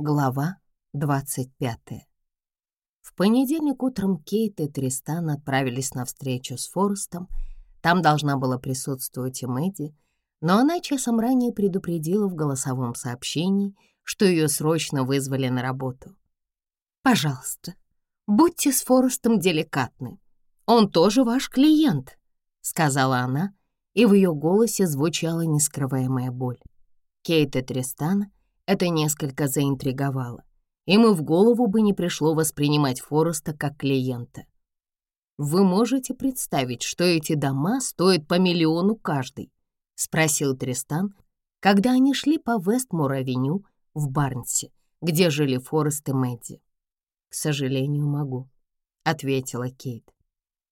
Глава 25. В понедельник утром Кейт и Тристан отправились на встречу с Форестом. Там должна была присутствовать и Мэдди, но она часом ранее предупредила в голосовом сообщении, что ее срочно вызвали на работу. «Пожалуйста, будьте с Форестом деликатны. Он тоже ваш клиент», — сказала она, и в ее голосе звучала нескрываемая боль. Кейт и Тристан — это несколько заинтриговало. Им и в голову бы не пришло воспринимать Фореста как клиента. «Вы можете представить, что эти дома стоят по миллиону каждый?» — спросил Тристан, когда они шли по Вестмур-авеню в Барнсе, где жили Форест и Мэдди. «К сожалению, могу», — ответила Кейт.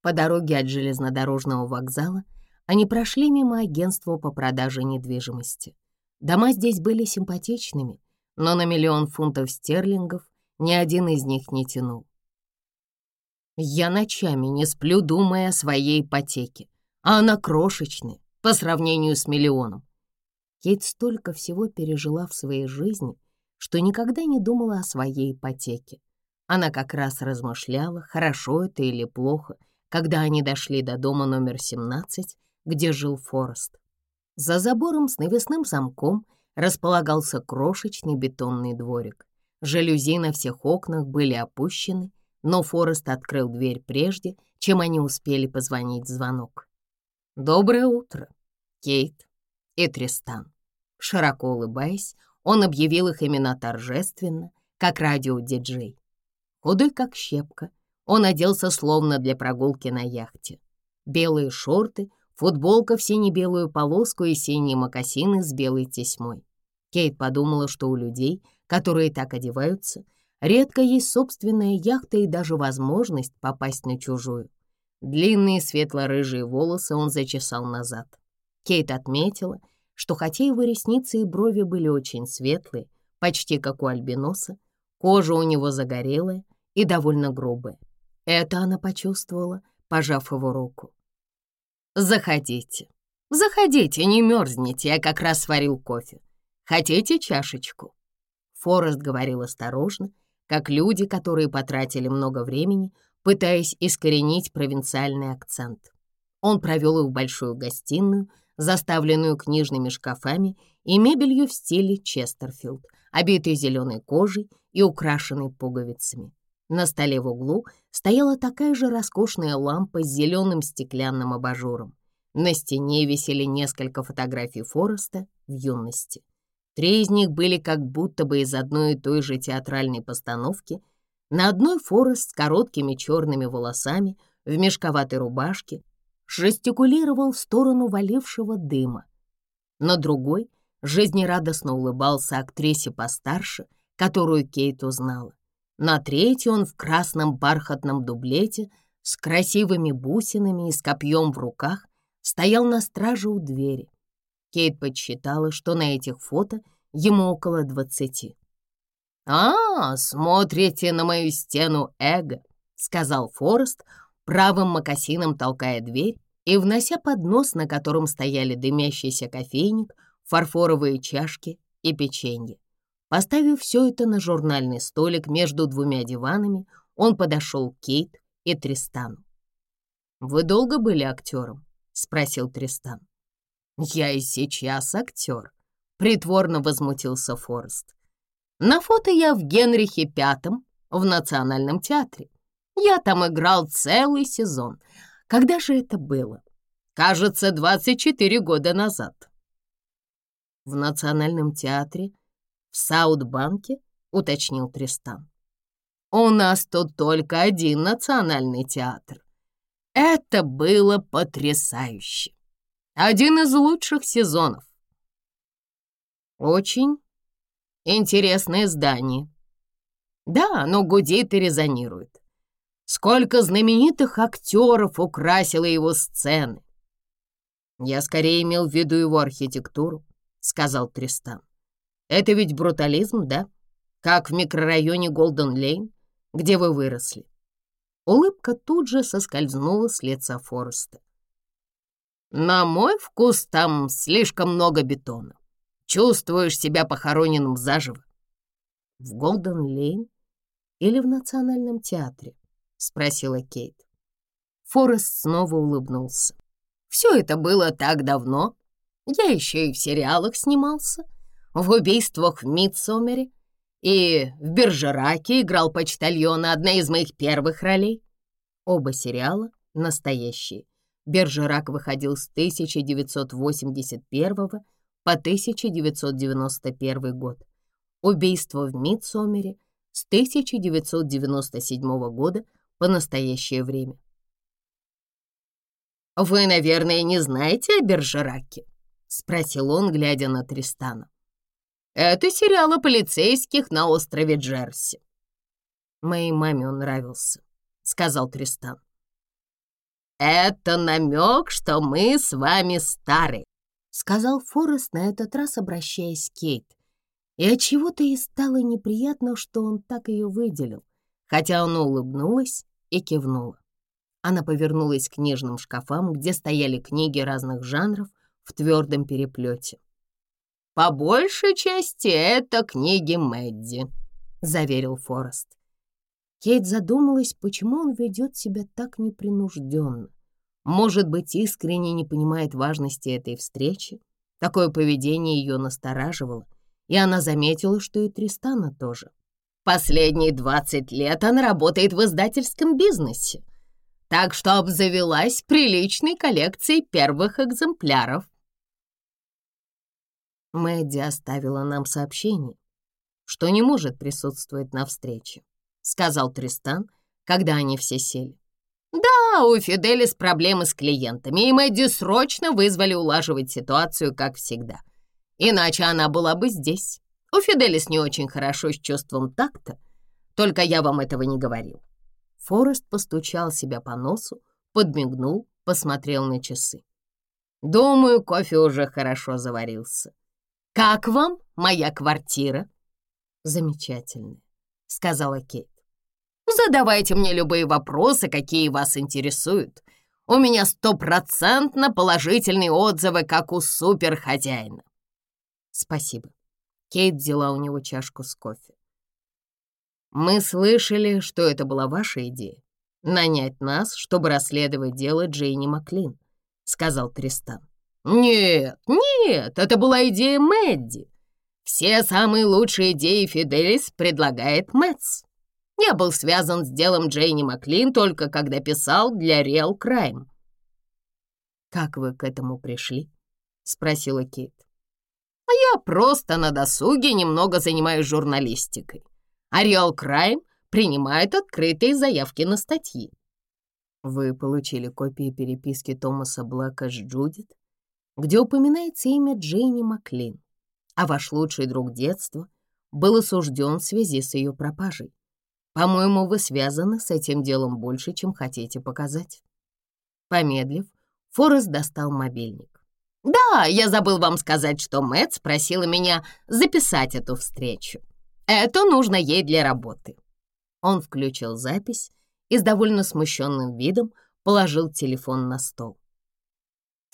По дороге от железнодорожного вокзала они прошли мимо агентства по продаже недвижимости. Дома здесь были симпатичными, но на миллион фунтов стерлингов ни один из них не тянул. Я ночами не сплю, думая о своей ипотеке, а она крошечная по сравнению с миллионом. Кейт столько всего пережила в своей жизни, что никогда не думала о своей ипотеке. Она как раз размышляла, хорошо это или плохо, когда они дошли до дома номер 17, где жил Форест. За забором с навесным замком располагался крошечный бетонный дворик. Жалюзи на всех окнах были опущены, но Форест открыл дверь прежде, чем они успели позвонить в звонок. «Доброе утро, Кейт и Тристан». Широко улыбаясь, он объявил их имена торжественно, как радиодиджей. Худой как щепка, он оделся словно для прогулки на яхте. Белые шорты — Футболка в сине-белую полоску и синие мокасины с белой тесьмой. Кейт подумала, что у людей, которые так одеваются, редко есть собственная яхта и даже возможность попасть на чужую. Длинные светло-рыжие волосы он зачесал назад. Кейт отметила, что хотя его ресницы и брови были очень светлые, почти как у альбиноса, кожа у него загорелая и довольно грубая. Это она почувствовала, пожав его руку. Заходите. Заходите, не мерзните, я как раз сварил кофе. Хотите чашечку?» Форест говорил осторожно, как люди, которые потратили много времени, пытаясь искоренить провинциальный акцент. Он провел их в большую гостиную, заставленную книжными шкафами и мебелью в стиле Честерфилд, обитой зеленой кожей и украшенной пуговицами. На столе в углу стояла такая же роскошная лампа с зеленым стеклянным абажуром. На стене висели несколько фотографий Фореста в юности. Три из них были как будто бы из одной и той же театральной постановки. На одной Форест с короткими черными волосами, в мешковатой рубашке, жестикулировал в сторону валившего дыма. На другой жизнерадостно улыбался актрисе постарше, которую Кейт узнала на третий он в красном бархатном дублете с красивыми бусинами и с копьем в руках стоял на страже у двери. Кейт подсчитала, что на этих фото ему около двадцати. «А, смотрите на мою стену эго», — сказал Форест, правым мокасином толкая дверь и внося поднос, на котором стояли дымящийся кофейник, фарфоровые чашки и печенье. Поставив все это на журнальный столик между двумя диванами, он подошел к Кейт и Тристану. «Вы долго были актером?» — спросил Тристан. «Я и сейчас актер», — притворно возмутился Форест. «На фото я в Генрихе Пятом в Национальном театре. Я там играл целый сезон. Когда же это было? Кажется, 24 года назад». В Национальном театре в Саутбанке?» — уточнил Тристан. «У нас тут только один национальный театр. Это было потрясающе. Один из лучших сезонов. Очень интересное здание. Да, оно гудит и резонирует. Сколько знаменитых актеров украсило его сцены. Я скорее имел в виду его архитектуру, сказал Тристан. Это ведь брутализм, да? Как в микрорайоне Голден-Лейн, где вы выросли. Улыбка тут же соскользнула с лица Фореста. На мой вкус там слишком много бетона. Чувствуешь себя похороненным заживо. В Голден-Лейн или в Национальном театре? Спросила Кейт. Форест снова улыбнулся. Все это было так давно. Я еще и в сериалах снимался в убийствах в Митсомере и в Бержераке играл почтальона, одна из моих первых ролей. Оба сериала настоящие. Бержерак выходил с 1981 по 1991 год. Убийство в Мидсомере с 1997 года по настоящее время. «Вы, наверное, не знаете о Бержераке?» — спросил он, глядя на Тристана. Это сериал о полицейских на острове Джерси. Моей маме он нравился, сказал Тристан. Это намек, что мы с вами стары, сказал Форест на этот раз, обращаясь к Кейт. И от чего-то ей стало неприятно, что он так ее выделил, хотя она улыбнулась и кивнула. Она повернулась к книжным шкафам, где стояли книги разных жанров в твердом переплете. «По большей части это книги Мэдди», — заверил Форест. Кейт задумалась, почему он ведет себя так непринужденно. Может быть, искренне не понимает важности этой встречи. Такое поведение ее настораживало, и она заметила, что и Тристана тоже. Последние 20 лет она работает в издательском бизнесе, так что обзавелась приличной коллекцией первых экземпляров. Мэдди оставила нам сообщение, что не может присутствовать на встрече, сказал Тристан, когда они все сели. Да, у Фиделис проблемы с клиентами, и Мэдди срочно вызвали улаживать ситуацию, как всегда. Иначе она была бы здесь. У Фиделис не очень хорошо с чувством такта, только я вам этого не говорил. Форест постучал себя по носу, подмигнул, посмотрел на часы. «Думаю, кофе уже хорошо заварился. «Как вам моя квартира?» «Замечательно», — сказала Кейт. «Задавайте мне любые вопросы, какие вас интересуют. У меня стопроцентно положительные отзывы, как у суперхозяина». «Спасибо». Кейт взяла у него чашку с кофе. «Мы слышали, что это была ваша идея — нанять нас, чтобы расследовать дело Джейни Маклин», — сказал Тристан. Нет, нет, это была идея Мэдди. Все самые лучшие идеи Фиделис предлагает Мэтс. Я был связан с делом Джейни Маклин только когда писал для Real Крайм. «Как вы к этому пришли?» — спросила Кейт. «А я просто на досуге немного занимаюсь журналистикой. А Real Крайм принимает открытые заявки на статьи». «Вы получили копии переписки Томаса Блэка с Джудит?» где упоминается имя Джейни Маклин, а ваш лучший друг детства был осужден в связи с ее пропажей. По-моему, вы связаны с этим делом больше, чем хотите показать». Помедлив, Форест достал мобильник. «Да, я забыл вам сказать, что Мэтт спросила меня записать эту встречу. Это нужно ей для работы». Он включил запись и с довольно смущенным видом положил телефон на стол.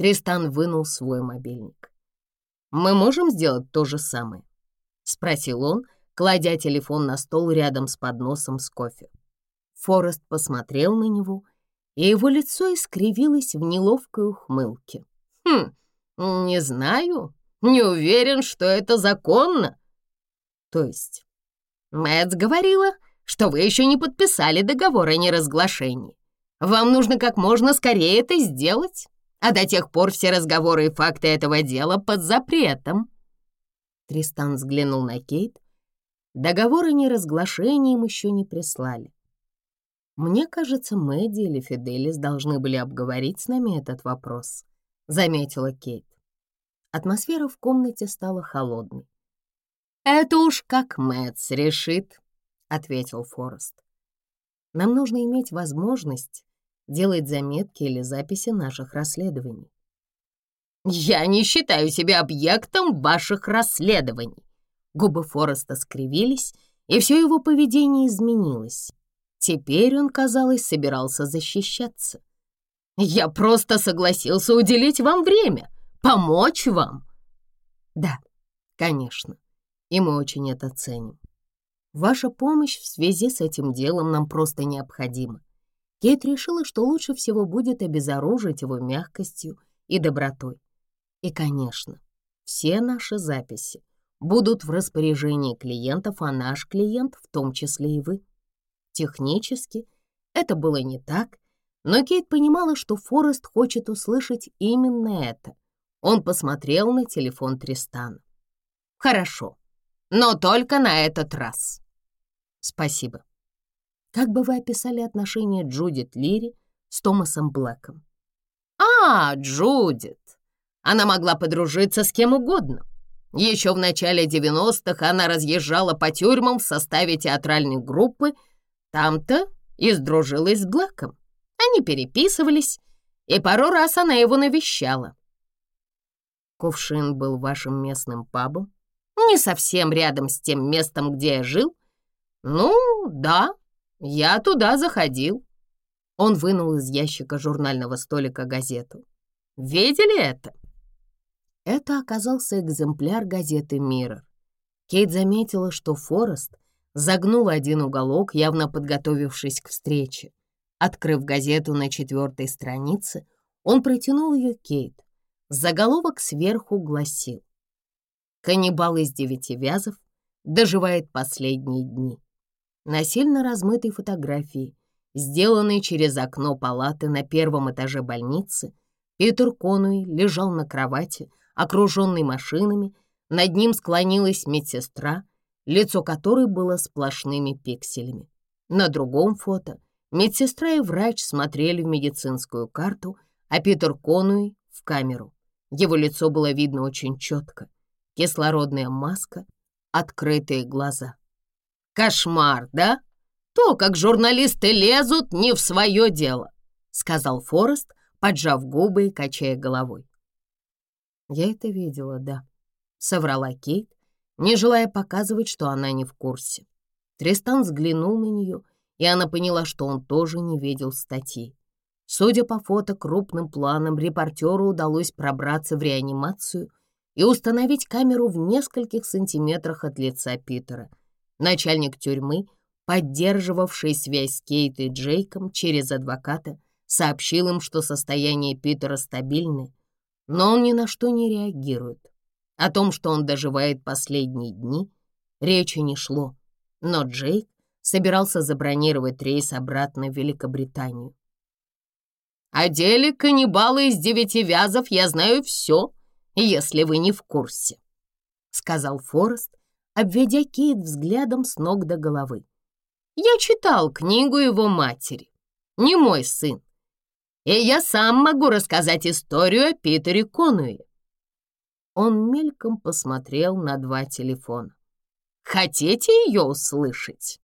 Тристан вынул свой мобильник. «Мы можем сделать то же самое?» — спросил он, кладя телефон на стол рядом с подносом с кофе. Форест посмотрел на него, и его лицо искривилось в неловкой ухмылке. «Хм, не знаю, не уверен, что это законно». «То есть?» «Мэтт говорила, что вы еще не подписали договор о неразглашении. Вам нужно как можно скорее это сделать» а до тех пор все разговоры и факты этого дела под запретом». Тристан взглянул на Кейт. Договор о неразглашении им еще не прислали. «Мне кажется, Мэдди или Фиделис должны были обговорить с нами этот вопрос», — заметила Кейт. Атмосфера в комнате стала холодной. «Это уж как Мэтс решит», — ответил Форест. «Нам нужно иметь возможность делает заметки или записи наших расследований. «Я не считаю себя объектом ваших расследований!» Губы Фореста скривились, и все его поведение изменилось. Теперь он, казалось, собирался защищаться. «Я просто согласился уделить вам время, помочь вам!» «Да, конечно, и мы очень это ценим. Ваша помощь в связи с этим делом нам просто необходима. Кейт решила, что лучше всего будет обезоружить его мягкостью и добротой. И, конечно, все наши записи будут в распоряжении клиентов, а наш клиент в том числе и вы. Технически это было не так, но Кейт понимала, что Форест хочет услышать именно это. Он посмотрел на телефон Тристана. «Хорошо, но только на этот раз». «Спасибо», как бы вы описали отношения Джудит Лири с Томасом Блэком? А, Джудит! Она могла подружиться с кем угодно. Еще в начале 90-х она разъезжала по тюрьмам в составе театральной группы. Там-то и сдружилась с Блэком. Они переписывались, и пару раз она его навещала. Кувшин был вашим местным пабом? Не совсем рядом с тем местом, где я жил. Ну, да, я туда заходил». Он вынул из ящика журнального столика газету. «Видели это?» Это оказался экземпляр газеты «Миррор». Кейт заметила, что Форест загнул один уголок, явно подготовившись к встрече. Открыв газету на четвертой странице, он протянул ее Кейт. Заголовок сверху гласил «Каннибал из девяти вязов доживает последние дни» насильно размытой фотографии, сделанной через окно палаты на первом этаже больницы, Питер Конуи лежал на кровати, окруженный машинами, над ним склонилась медсестра, лицо которой было сплошными пикселями. На другом фото медсестра и врач смотрели в медицинскую карту, а Питер Конуи — в камеру. Его лицо было видно очень четко. Кислородная маска, открытые глаза. «Кошмар, да? То, как журналисты лезут, не в свое дело», — сказал Форест, поджав губы и качая головой. «Я это видела, да», — соврала Кейт, не желая показывать, что она не в курсе. Тристан взглянул на нее, и она поняла, что он тоже не видел статьи. Судя по фото, крупным планом репортеру удалось пробраться в реанимацию и установить камеру в нескольких сантиметрах от лица Питера — Начальник тюрьмы, поддерживавший связь с Кейт и Джейком через адвоката, сообщил им, что состояние Питера стабильное, но он ни на что не реагирует. О том, что он доживает последние дни, речи не шло, но Джейк собирался забронировать рейс обратно в Великобританию. «О деле каннибала из девятивязов я знаю все, если вы не в курсе», — сказал Форест, обведя Кейт взглядом с ног до головы. «Я читал книгу его матери, не мой сын, и я сам могу рассказать историю о Питере Конуе». Он мельком посмотрел на два телефона. «Хотите ее услышать?»